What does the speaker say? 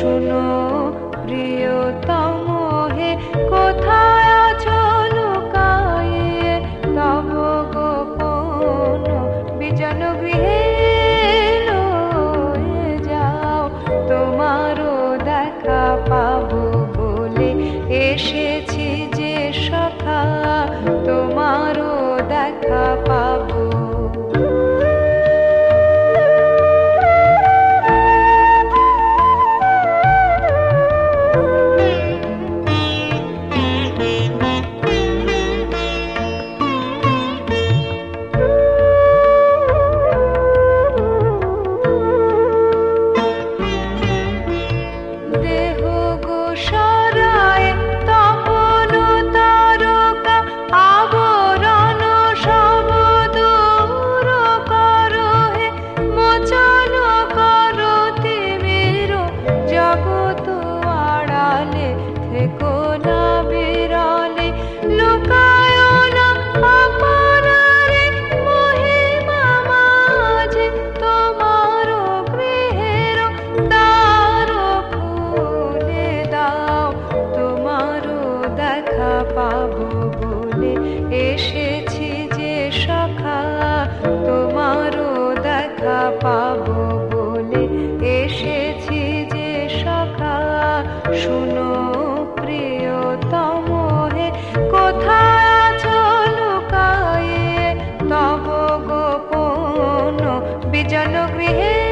শুনো প্রিয়তম হে, কোথায় আছো লুকায়ে? তব গোপন বিজন গৃহে যাও। তোমারও দেখা পাবো বলে এসেছি যে সখা। তোমারও দেখা day. দেখা পাবো বলে এসেছি যে সখা, তোমারও দেখা পাবো বলে এসেছি যে সখা। শুনো প্রিয়তম হে, কোথায় আছো লুকায়ে? তব গোপন বিজন গৃহে